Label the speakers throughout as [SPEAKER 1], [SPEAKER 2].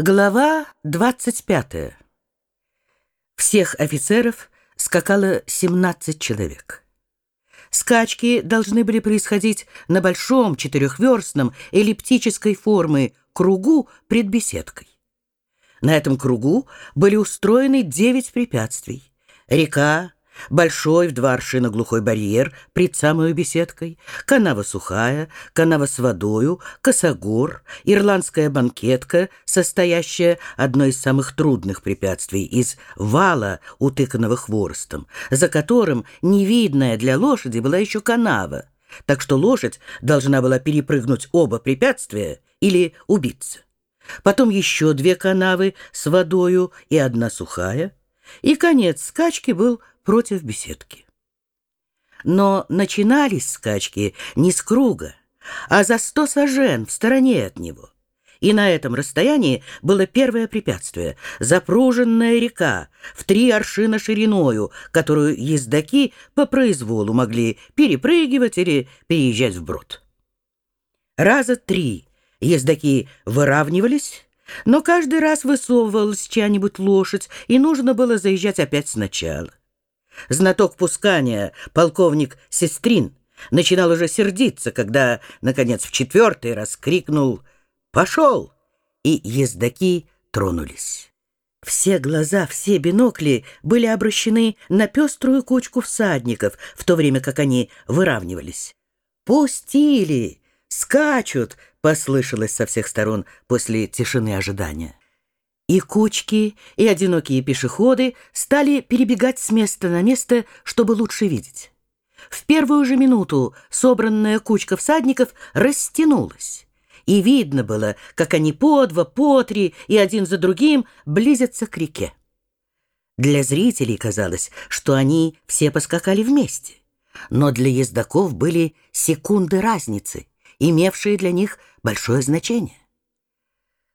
[SPEAKER 1] Глава 25. Всех офицеров скакало 17 человек. Скачки должны были происходить на большом четырехверстном эллиптической формы кругу пред беседкой. На этом кругу были устроены девять препятствий. Река, Большой в два аршина глухой барьер пред самой беседкой, канава сухая, канава с водою, косогор, ирландская банкетка, состоящая одной из самых трудных препятствий из вала, утыканного хворостом, за которым невидная для лошади была еще канава, так что лошадь должна была перепрыгнуть оба препятствия или убиться. Потом еще две канавы с водою и одна сухая, и конец. Скачки был против беседки. Но начинались скачки не с круга, а за сто сажен в стороне от него. И на этом расстоянии было первое препятствие — запруженная река в три аршина шириною, которую ездаки по произволу могли перепрыгивать или переезжать вброд. Раза три ездаки выравнивались, но каждый раз высовывалась чья-нибудь лошадь, и нужно было заезжать опять сначала. Знаток пускания, полковник Сестрин, начинал уже сердиться, когда, наконец, в четвертый раз крикнул «Пошел!» и ездаки тронулись. Все глаза, все бинокли были обращены на пеструю кучку всадников, в то время как они выравнивались. «Пустили! Скачут!» — послышалось со всех сторон после тишины ожидания. И кучки, и одинокие пешеходы стали перебегать с места на место, чтобы лучше видеть. В первую же минуту собранная кучка всадников растянулась, и видно было, как они по два, по три и один за другим близятся к реке. Для зрителей казалось, что они все поскакали вместе, но для ездаков были секунды разницы, имевшие для них большое значение.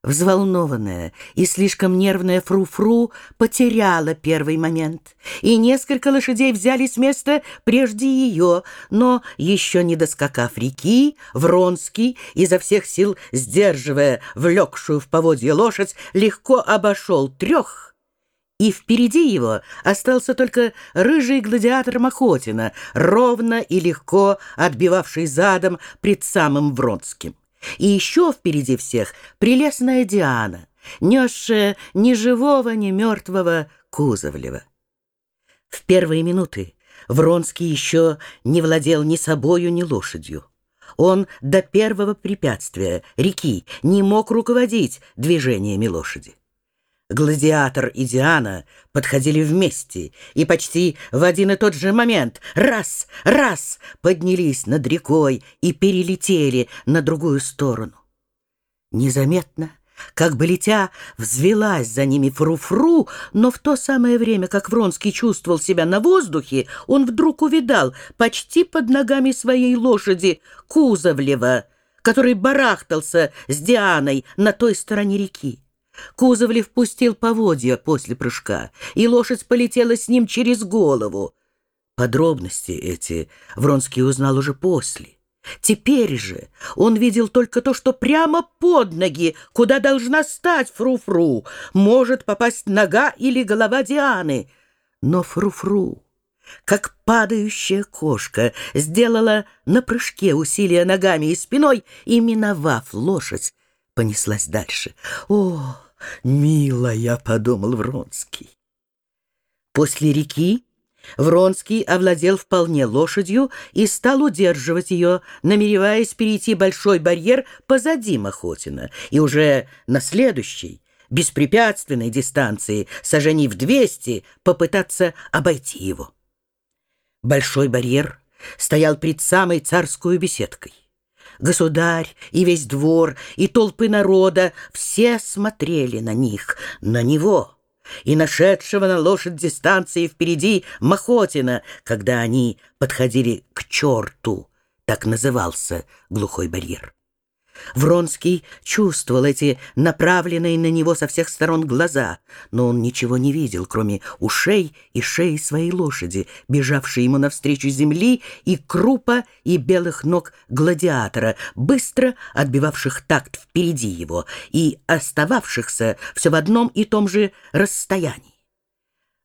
[SPEAKER 1] Взволнованная и слишком нервная Фру-Фру потеряла первый момент, и несколько лошадей взяли с места прежде ее, но, еще не доскакав реки, Вронский, изо всех сил сдерживая влекшую в поводье лошадь, легко обошел трех, и впереди его остался только рыжий гладиатор Махотина, ровно и легко отбивавший задом пред самым Вронским. И еще впереди всех прелестная Диана, несшая ни живого, ни мертвого Кузовлева. В первые минуты Вронский еще не владел ни собою, ни лошадью. Он до первого препятствия, реки, не мог руководить движениями лошади. Гладиатор и Диана подходили вместе и почти в один и тот же момент раз, раз поднялись над рекой и перелетели на другую сторону. Незаметно, как бы летя, взвелась за ними фру-фру, но в то самое время, как Вронский чувствовал себя на воздухе, он вдруг увидал почти под ногами своей лошади Кузовлева, который барахтался с Дианой на той стороне реки. Кузовлев пустил поводья после прыжка, и лошадь полетела с ним через голову. Подробности эти Вронский узнал уже после. Теперь же он видел только то, что прямо под ноги, куда должна стать Фру-Фру, может попасть нога или голова Дианы. Но Фру-Фру, как падающая кошка, сделала на прыжке усилия ногами и спиной и, миновав лошадь, понеслась дальше. О! «Милая», — подумал Вронский. После реки Вронский овладел вполне лошадью и стал удерживать ее, намереваясь перейти большой барьер позади Махотина и уже на следующей, беспрепятственной дистанции, сожжений в двести, попытаться обойти его. Большой барьер стоял пред самой царскую беседкой. Государь и весь двор, и толпы народа все смотрели на них, на него и нашедшего на лошадь дистанции впереди Махотина, когда они подходили к черту, так назывался глухой барьер. Вронский чувствовал эти направленные на него со всех сторон глаза, но он ничего не видел, кроме ушей и шеи своей лошади, бежавшей ему навстречу земли, и крупа и белых ног гладиатора, быстро отбивавших такт впереди его и остававшихся все в одном и том же расстоянии.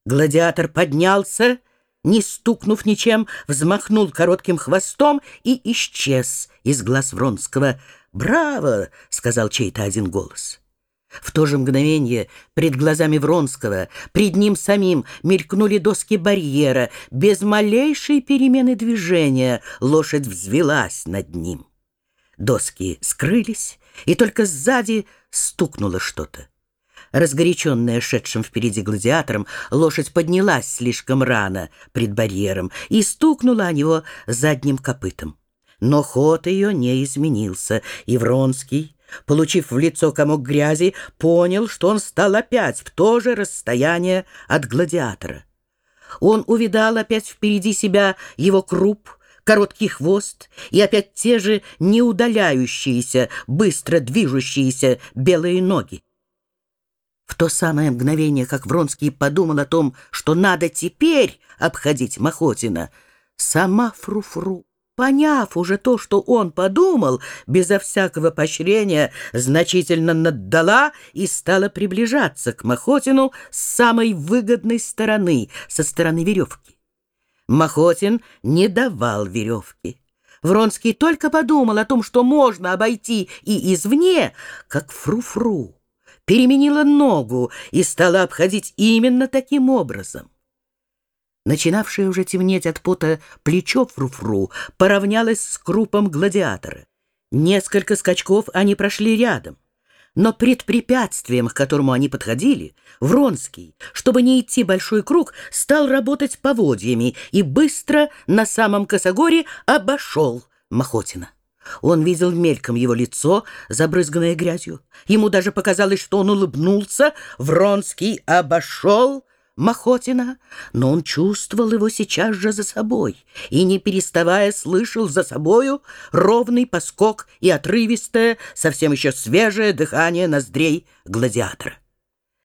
[SPEAKER 1] Гладиатор поднялся, не стукнув ничем, взмахнул коротким хвостом и исчез из глаз Вронского — «Браво!» — сказал чей-то один голос. В то же мгновение пред глазами Вронского, пред ним самим мелькнули доски барьера. Без малейшей перемены движения лошадь взвелась над ним. Доски скрылись, и только сзади стукнуло что-то. Разгоряченная шедшим впереди гладиатором, лошадь поднялась слишком рано пред барьером и стукнула о него задним копытом. Но ход ее не изменился, и Вронский, получив в лицо комок грязи, понял, что он стал опять в то же расстояние от гладиатора. Он увидал опять впереди себя его круп, короткий хвост и опять те же неудаляющиеся, быстро движущиеся белые ноги. В то самое мгновение, как Вронский подумал о том, что надо теперь обходить Махотина, сама Фруфру Поняв уже то, что он подумал, безо всякого поощрения значительно наддала и стала приближаться к Махотину с самой выгодной стороны, со стороны веревки. Махотин не давал веревки. Вронский только подумал о том, что можно обойти и извне, как фру-фру, переменила ногу и стала обходить именно таким образом. Начинавшее уже темнеть от пота плечо фруфру поравнялось с крупом гладиатора. Несколько скачков они прошли рядом. Но пред препятствием, к которому они подходили, Вронский, чтобы не идти большой круг, стал работать поводьями и быстро на самом косогоре обошел Махотина. Он видел мельком его лицо, забрызганное грязью. Ему даже показалось, что он улыбнулся. Вронский обошел Махотина, но он чувствовал его сейчас же за собой и, не переставая, слышал за собою ровный поскок и отрывистое, совсем еще свежее дыхание ноздрей гладиатора.